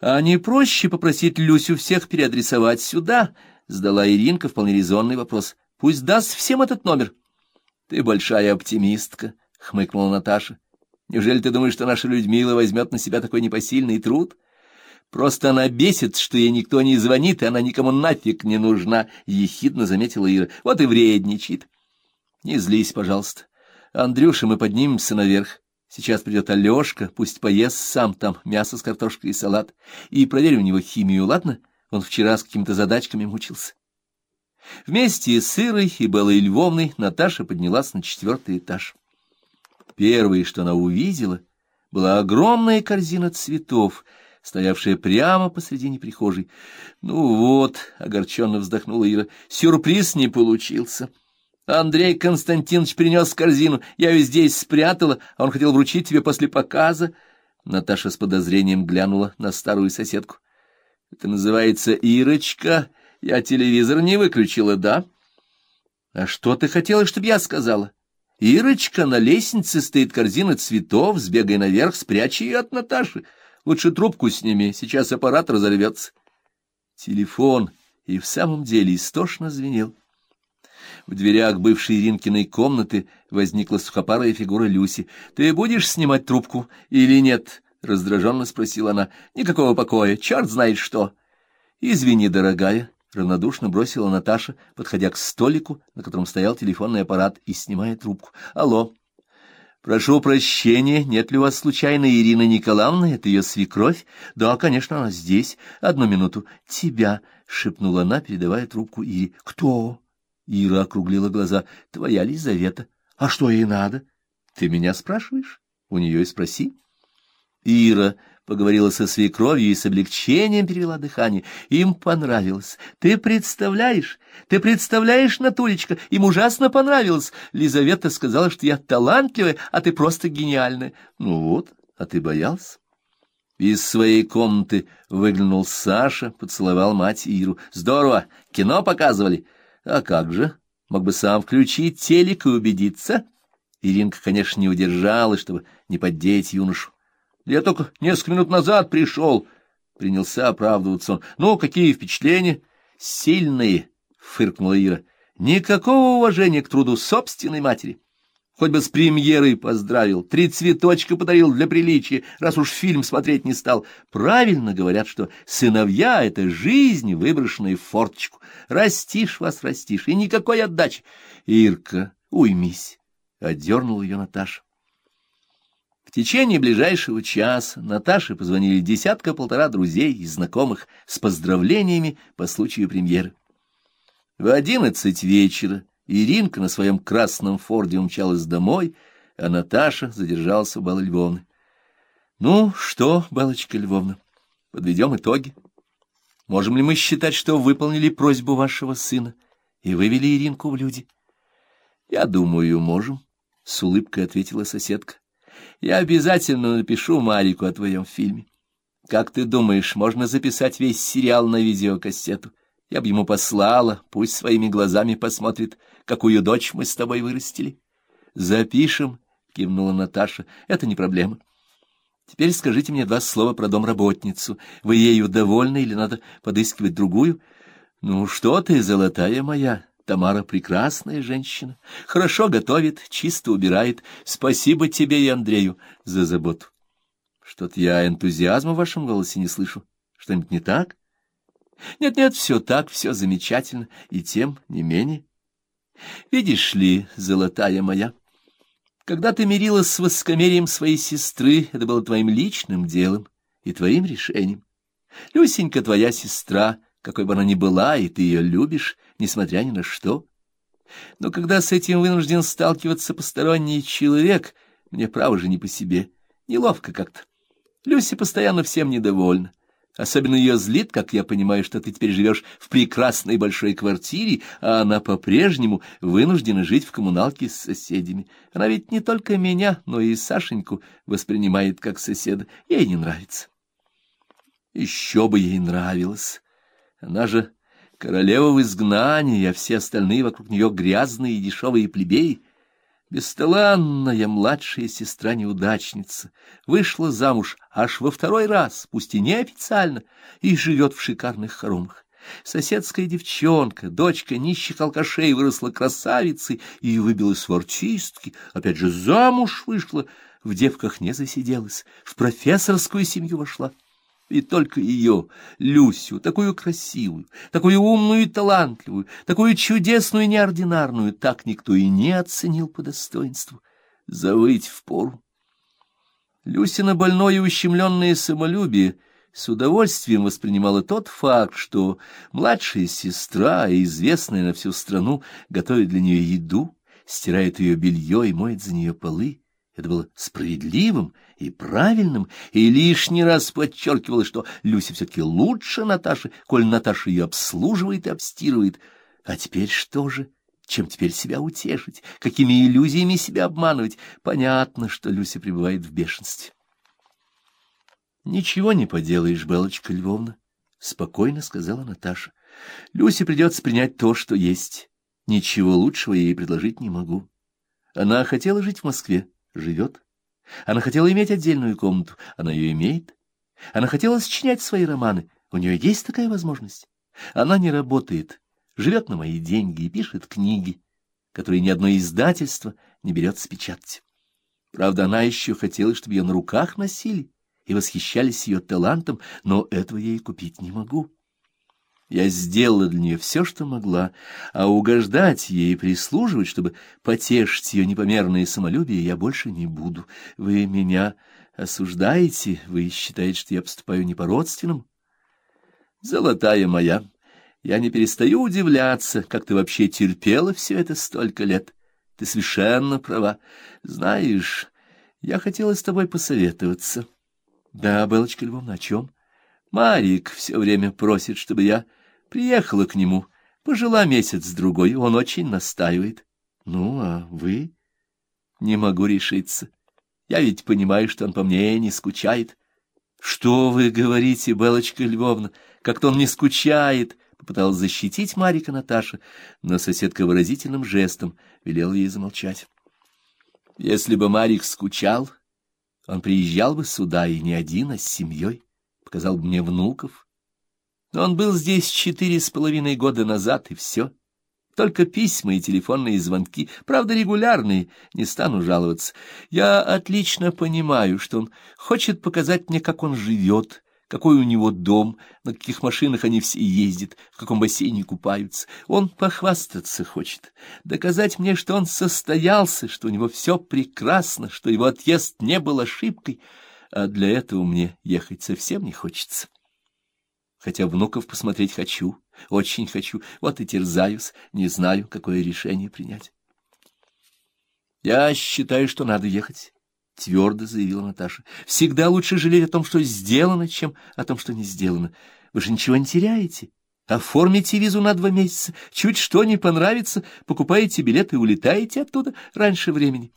А не проще попросить Люсю всех переадресовать сюда? Задала Иринка вполне резонный вопрос. Пусть даст всем этот номер. Ты большая оптимистка, хмыкнула Наташа. Неужели ты думаешь, что наша Людмила возьмет на себя такой непосильный труд? Просто она бесит, что ей никто не звонит, и она никому нафиг не нужна, — ехидно заметила Ира. Вот и вредничает. Не злись, пожалуйста. Андрюша, мы поднимемся наверх. Сейчас придет Алешка, пусть поест сам там мясо с картошкой и салат. И проверим у него химию, ладно? Он вчера с какими-то задачками мучился. Вместе с Ирой и Беллой Львовной Наташа поднялась на четвертый этаж. Первое, что она увидела, была огромная корзина цветов, стоявшая прямо посредине прихожей. «Ну вот», — огорченно вздохнула Ира, — «сюрприз не получился». Андрей Константинович принес корзину, я ее здесь спрятала, а он хотел вручить тебе после показа. Наташа с подозрением глянула на старую соседку. — Это называется Ирочка. Я телевизор не выключила, да? — А что ты хотела, чтобы я сказала? Ирочка, на лестнице стоит корзина цветов, сбегай наверх, спрячь ее от Наташи. Лучше трубку сними, сейчас аппарат разорвется. Телефон и в самом деле истошно звенел. В дверях бывшей Иринкиной комнаты возникла сухопарая фигура Люси. — Ты будешь снимать трубку или нет? — раздраженно спросила она. — Никакого покоя, черт знает что. — Извини, дорогая, — равнодушно бросила Наташа, подходя к столику, на котором стоял телефонный аппарат, и снимая трубку. — Алло. — Прошу прощения, нет ли у вас случайно Ирина Николаевна? Это ее свекровь? — Да, конечно, она здесь. Одну минуту. — Тебя, — шепнула она, передавая трубку Ире. — Кто? Ира округлила глаза. — Твоя Лизавета. — А что ей надо? — Ты меня спрашиваешь? У нее и спроси. Ира поговорила со свекровью и с облегчением перевела дыхание. Им понравилось. Ты представляешь? Ты представляешь, Натулечка? Им ужасно понравилось. Лизавета сказала, что я талантливая, а ты просто гениальная. Ну вот, а ты боялся? Из своей комнаты выглянул Саша, поцеловал мать Иру. Здорово, кино показывали. А как же? Мог бы сам включить телек и убедиться? Иринка, конечно, не удержалась, чтобы не поддеть юношу. Я только несколько минут назад пришел. Принялся оправдываться он. Ну, какие впечатления? Сильные, фыркнула Ира. Никакого уважения к труду собственной матери. Хоть бы с премьерой поздравил, три цветочка подарил для приличия, раз уж фильм смотреть не стал. Правильно говорят, что сыновья — это жизнь, выброшенная в форточку. Растишь вас, растишь, и никакой отдачи. Ирка, уймись, — отдернула ее Наташа. В течение ближайшего часа Наташе позвонили десятка-полтора друзей и знакомых с поздравлениями по случаю премьеры. В одиннадцать вечера Иринка на своем красном форде умчалась домой, а Наташа задержалась у Беллы Львовны. — Ну что, Белочка Львовна, подведем итоги. Можем ли мы считать, что выполнили просьбу вашего сына и вывели Иринку в люди? — Я думаю, можем, — с улыбкой ответила соседка. — Я обязательно напишу Марику о твоем фильме. Как ты думаешь, можно записать весь сериал на видеокассету? — я бы ему послала, пусть своими глазами посмотрит, какую дочь мы с тобой вырастили. — Запишем, — кивнула Наташа, — это не проблема. Теперь скажите мне два слова про домработницу. Вы ею довольны или надо подыскивать другую? Ну что ты, золотая моя, Тамара прекрасная женщина. Хорошо готовит, чисто убирает. Спасибо тебе и Андрею за заботу. Что-то я энтузиазма в вашем голосе не слышу. Что-нибудь не так? — нет-нет, все так, все замечательно, и тем не менее. Видишь ли, золотая моя, когда ты мирилась с воскомерием своей сестры, это было твоим личным делом и твоим решением. Люсенька твоя сестра, какой бы она ни была, и ты ее любишь, несмотря ни на что. Но когда с этим вынужден сталкиваться посторонний человек, мне право же не по себе, неловко как-то. Люся постоянно всем недовольна. Особенно ее злит, как я понимаю, что ты теперь живешь в прекрасной большой квартире, а она по-прежнему вынуждена жить в коммуналке с соседями. Она ведь не только меня, но и Сашеньку воспринимает как соседа. Ей не нравится. Еще бы ей нравилось. Она же королева в изгнании, а все остальные вокруг нее грязные и дешевые плебеи. Бесталанная младшая сестра-неудачница вышла замуж аж во второй раз, пусть и неофициально, и живет в шикарных хоромах. Соседская девчонка, дочка нищих алкашей, выросла красавицей и выбилась в артистки, опять же замуж вышла, в девках не засиделась, в профессорскую семью вошла. И только ее, Люсю, такую красивую, такую умную и талантливую, такую чудесную и неординарную, так никто и не оценил по достоинству. Завыть в пору. Люсина больное и ущемленное самолюбие с удовольствием воспринимала тот факт, что младшая сестра, известная на всю страну, готовит для нее еду, стирает ее белье и моет за нее полы. Это было справедливым и правильным, и лишний раз подчеркивало, что Люся все-таки лучше Наташи, коль Наташа ее обслуживает и обстирывает. А теперь что же? Чем теперь себя утешить? Какими иллюзиями себя обманывать? Понятно, что Люся пребывает в бешенстве. — Ничего не поделаешь, Белочка Львовна, — спокойно сказала Наташа. — Люсе придется принять то, что есть. Ничего лучшего я ей предложить не могу. Она хотела жить в Москве живет. Она хотела иметь отдельную комнату, она ее имеет. Она хотела сочинять свои романы, у нее есть такая возможность. Она не работает, живет на мои деньги и пишет книги, которые ни одно издательство не берет с печати. Правда, она еще хотела, чтобы ее на руках носили и восхищались ее талантом, но этого я ей купить не могу. Я сделала для нее все, что могла, а угождать ей и прислуживать, чтобы потешить ее непомерное самолюбие, я больше не буду. Вы меня осуждаете? Вы считаете, что я поступаю не по-родственному? Золотая моя, я не перестаю удивляться, как ты вообще терпела все это столько лет. Ты совершенно права. Знаешь, я хотела с тобой посоветоваться. Да, Белочка Львовна, о чем? Марик все время просит, чтобы я приехала к нему. Пожила месяц-другой, он очень настаивает. Ну, а вы? Не могу решиться. Я ведь понимаю, что он по мне не скучает. Что вы говорите, Белочка Львовна, как-то он не скучает, попыталась защитить Марика Наташа, но соседка выразительным жестом велела ей замолчать. Если бы Марик скучал, он приезжал бы сюда и не один, а с семьей показал бы мне внуков. Но он был здесь четыре с половиной года назад, и все. Только письма и телефонные звонки, правда, регулярные, не стану жаловаться. Я отлично понимаю, что он хочет показать мне, как он живет, какой у него дом, на каких машинах они все ездят, в каком бассейне купаются. Он похвастаться хочет, доказать мне, что он состоялся, что у него все прекрасно, что его отъезд не был ошибкой — а для этого мне ехать совсем не хочется. Хотя внуков посмотреть хочу, очень хочу, вот и терзаюсь, не знаю, какое решение принять. Я считаю, что надо ехать, — твердо заявила Наташа. Всегда лучше жалеть о том, что сделано, чем о том, что не сделано. Вы же ничего не теряете. Оформите визу на два месяца, чуть что не понравится, покупаете билеты и улетаете оттуда раньше времени.